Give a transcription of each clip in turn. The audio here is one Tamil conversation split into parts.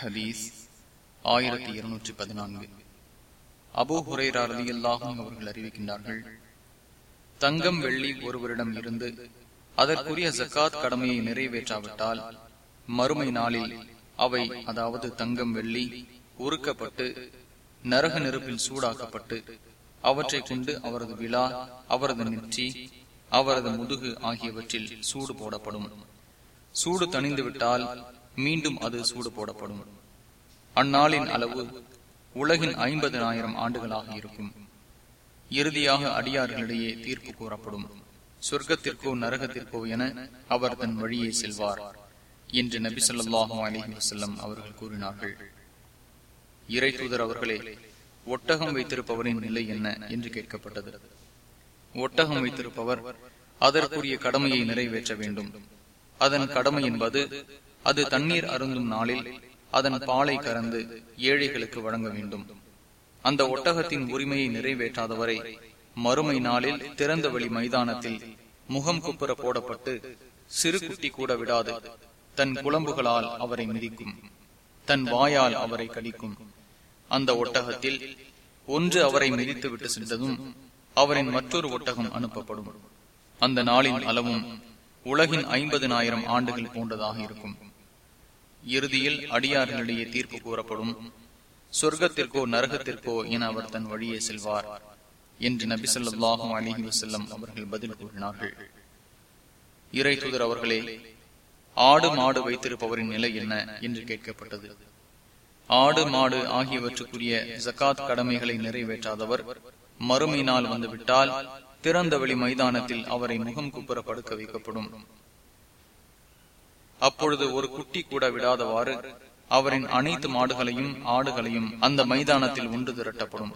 ஹதீஸ் ஆயிரத்தி இருநூற்றி பதினான்கு. அபோ ஹுரேரா ரலியல்லாஹும் அவர்கள் அறிவிக்கின்றார்கள் தங்கம் வெள்ளி ஒருவரிடம் இருந்து அதற்குரிய ஜக்காத் கடமையை நிறைவேற்றாவிட்டால் மறுமை நாளில் அவை அதாவது தங்கம் வெள்ளி உருக்கப்பட்டு நரக நெருப்பில் சூடாக்கப்பட்டு அவற்றை கொண்டு அவரது விழா அவரது நெற்றி அவரது முதுகு ஆகியவற்றில் சூடு போடப்படும். சூடு தணிந்துவிட்டால் மீண்டும் அது சூடு போடப்படும். அந்நாளின் அளவு உலகின் ஐம்பது ஆயிரம் ஆண்டுகளாக இருக்கும். இறுதியாக அடியார்களிடையே தீர்ப்பு கூறப்படும். சொர்க்கத்திற்கோ நரகத்திற்கோ என அவர் தன் வழியே செல்வார் என்று நபி சொல்லாஹும் அலிஹி வசல்லம் அவர்கள் கூறினார்கள். இறை தூதர் அவர்களே ஒட்டகம் வைத்திருப்பவரின் நிலை என்ன என்று கேட்கப்பட்டது. ஒட்டகம் வைத்திருப்பவர் அதற்குரிய கடமையை நிறைவேற்ற வேண்டும். அதன் கடமை என்பது அது தண்ணீர் அருந்தும் நாளில் அதன் பாலை கறந்து ஏழைகளுக்கு வழங்க வேண்டும். அந்த ஒட்டகத்தின் உரிமையை நிறைவேற்றாதவரை மறுமை நாளில் திறந்த வெளி மைதானத்தில் முகம் குப்புற போடப்பட்டு சிறு குட்டி கூட விடாது. தன் குழம்புகளால் அவரை மிதிக்கும். தன் வாயால் அவரை கடிக்கும். அந்த ஒட்டகத்தில் ஒன்று அவரை மிதித்து விட்டு சென்றதும் அவரின் மற்றொரு ஒட்டகம் அனுப்பப்படும். அந்த நாளின் அளவும் உலகின் ஐம்பதினாயிரம் ஆண்டுகள் போன்றதாக இருக்கும். இறுதியில் அடியார்களிடையே தீர்ப்பு கூறப்படும். சொர்க்கத்திற்கோ நரகத்திற்கோ என அவர் தன் வழியே செல்வார் என்று நபி சொல்லாஹும் அலிஹி வசல்லம் அவர்கள் பதில் கூறினார்கள். இறை தூதர் அவர்களே ஆடு மாடு வைத்திருப்பவரின் நிலை என்ன என்று கேட்கப்பட்டது. ஆடு மாடு ஆகியவற்றுக்குரிய ஜக்காத் கடமைகளை நிறைவேற்றாதவர் மறுமையினால் வந்துவிட்டால் திறந்த வெளி மைதானத்தில் அவரை முகம் குப்புற படுக்க வைக்கப்படும். அப்பொழுது ஒரு குட்டி கூட விடாதவாறு அவரின் அனைத்து மாடுகளையும் ஆடுகளையும் அந்த மைதானத்தில் ஒன்று திரட்டப்படும்.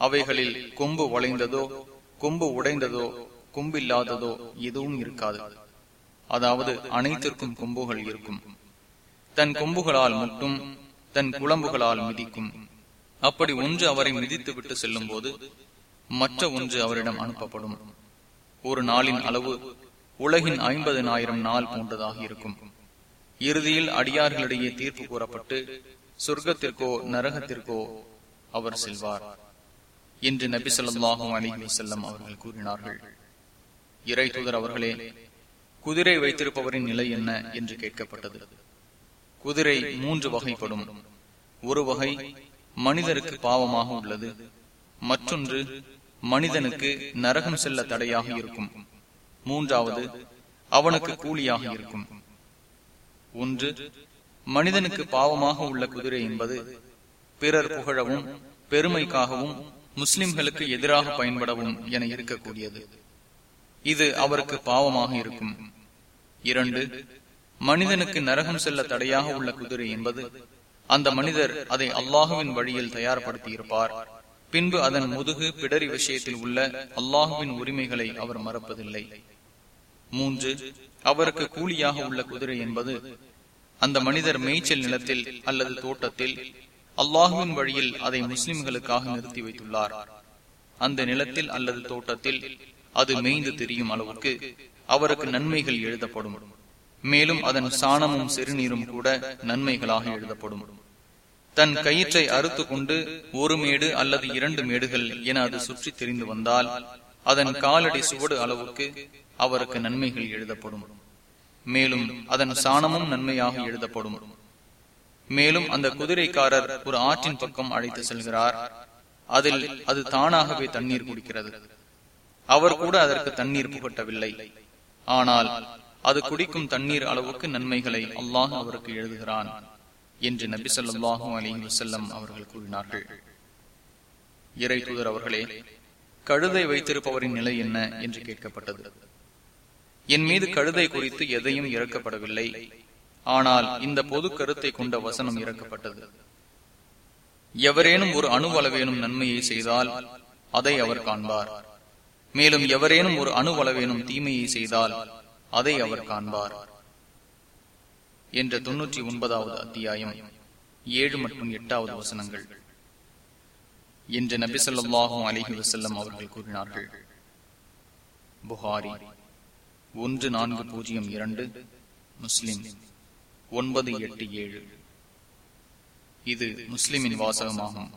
அவைகளில் கொம்பு வளைந்ததோ கொம்பு உடைந்ததோ கொம்பில்லாததோ எதுவும் இருக்காது. அதாவது அனைத்திற்கும் கொம்புகள் இருக்கும். தன் கொம்புகளால் மட்டும் தன் குழம்புகளால் மிதிக்கும். அப்படி ஒன்று அவரை மிதித்து விட்டு செல்லும் போது மற்ற ஒன்று அவரிடம் அனுப்பப்படும். ஒரு நாளின் அளவு உலகின் ஐம்பதனாயிரம் நாள் போன்றதாக இருக்கும். இறுதியில் அடியார்களிடையே தீர்ப்பு கூறப்பட்டு சொர்க்கத்திற்கோ நரகத்திற்கோ அவர் செல்வார் என்று நபி சொல்லாஹும் அலி வசல்லம் அவர்கள் கூறினார்கள். இறை தூதர் அவர்களே குதிரை வைத்திருப்பவரின் நிலை என்ன என்று கேட்கப்பட்டது. குதிரை மூன்று வகைப்படும். ஒரு வகை மனிதருக்கு பாவமாக உள்ளது மற்றொன்று மனிதனுக்கு நரகம் செல்ல தடையாக இருக்கும். மூன்றாவது அவனுக்கு கூலியாக இருக்கும். ஒன்று மனிதனுக்கு பாவமாக உள்ள குதிரை என்பது பிறர் புகழவும் பெருமைக்காகவும் முஸ்லிம்களுக்கு எதிராக பயன்படவும் என இருக்கக்கூடியது. இது அவருக்கு பாவமாக இருக்கும். இரண்டு மனிதனுக்கு நரகம் செல்ல தடையாக உள்ள குதிரை என்பது அந்த மனிதர் அதை அல்லாஹுவின் வழியில் தயார்படுத்தி இருப்பார் பின்பு அதன் முதுகு பிடரி விஷயத்தில் உள்ள அல்லாஹுவின் உரிமைகளை அவர் மறப்பதில்லை. மூன்று அவருக்கு கூலியாக உள்ள குதிரை என்பது அந்த மனிதர் மேய்ச்சல் நிலத்தில் அல்லது தோட்டத்தில் அல்லாஹுவின் வழியில் அதை முஸ்லிம்களுக்காக நிறுத்தி வைத்துள்ளார். அந்த நிலத்தில் அல்லது தோட்டத்தில் அது மேய்ந்து தெரியும் அளவுக்கு அவருக்கு நன்மைகள் எழுதப்படும். மேலும் அதன் சாணமும் சிறுநீரும் கூட நன்மைகளாக எழுதப்படும். தன் கயிற்றை அறுத்து கொண்டு ஒரு மேடு அல்லது இரண்டு மேடுகள் என அது சுற்றி தெரிந்து வந்தால் அதன் காலடி சுவடு அளவுக்கு அவருக்கு நன்மைகள் எழுதப்படும். மேலும் அதன் சாணமும் நன்மையாக எழுதப்படும். மேலும் அந்த குதிரைக்காரர் ஒரு ஆற்றின் பக்கம் அழைத்து செல்கிறார். அதில் அது தானாகவே தண்ணீர் குடிக்கிறது. அவர் கூட அதற்கு தண்ணீர் புகட்டவில்லை. ஆனால் அது குடிக்கும் தண்ணீர் அளவுக்கு நன்மைகளை அல்லாஹ் அவருக்கு எழுதுகிறான். என்று நபி சொல்லாஹும் அலி வசல்லம் அவர்கள் கூறினார்கள். இறை தூதர் அவர்களே கழுதை வைத்திருப்பவரின் நிலை என்ன என்று கேட்கப்பட்டது. என் மீது கழுதை குறித்து எதையும் இறக்கப்படவில்லை. ஆனால் இந்த பொது கருத்தை கொண்ட வசனம் இறக்கப்பட்டது. எவரேனும் ஒரு அணுவளவேனும் நன்மையை செய்தால் அதை அவர் காண்பார். மேலும் எவரேனும் ஒரு அணுவளவேனும் தீமையை செய்தால் அதை அவர் காண்பார். என்ற தொன்னூற்றி ஒன்பதாவது அத்தியாயம் ஏழு மற்றும் எட்டாவது வசனங்கள். என்று நபி சொல்லாஹும் அலிஹி வசல்லம் அவர்கள் கூறினார்கள். புகாரி ஒன்று நான்கு பூஜ்ஜியம் இரண்டு முஸ்லிம் ஒன்பது எட்டு ஏழு. இது முஸ்லிமின் வாசகமாகும்.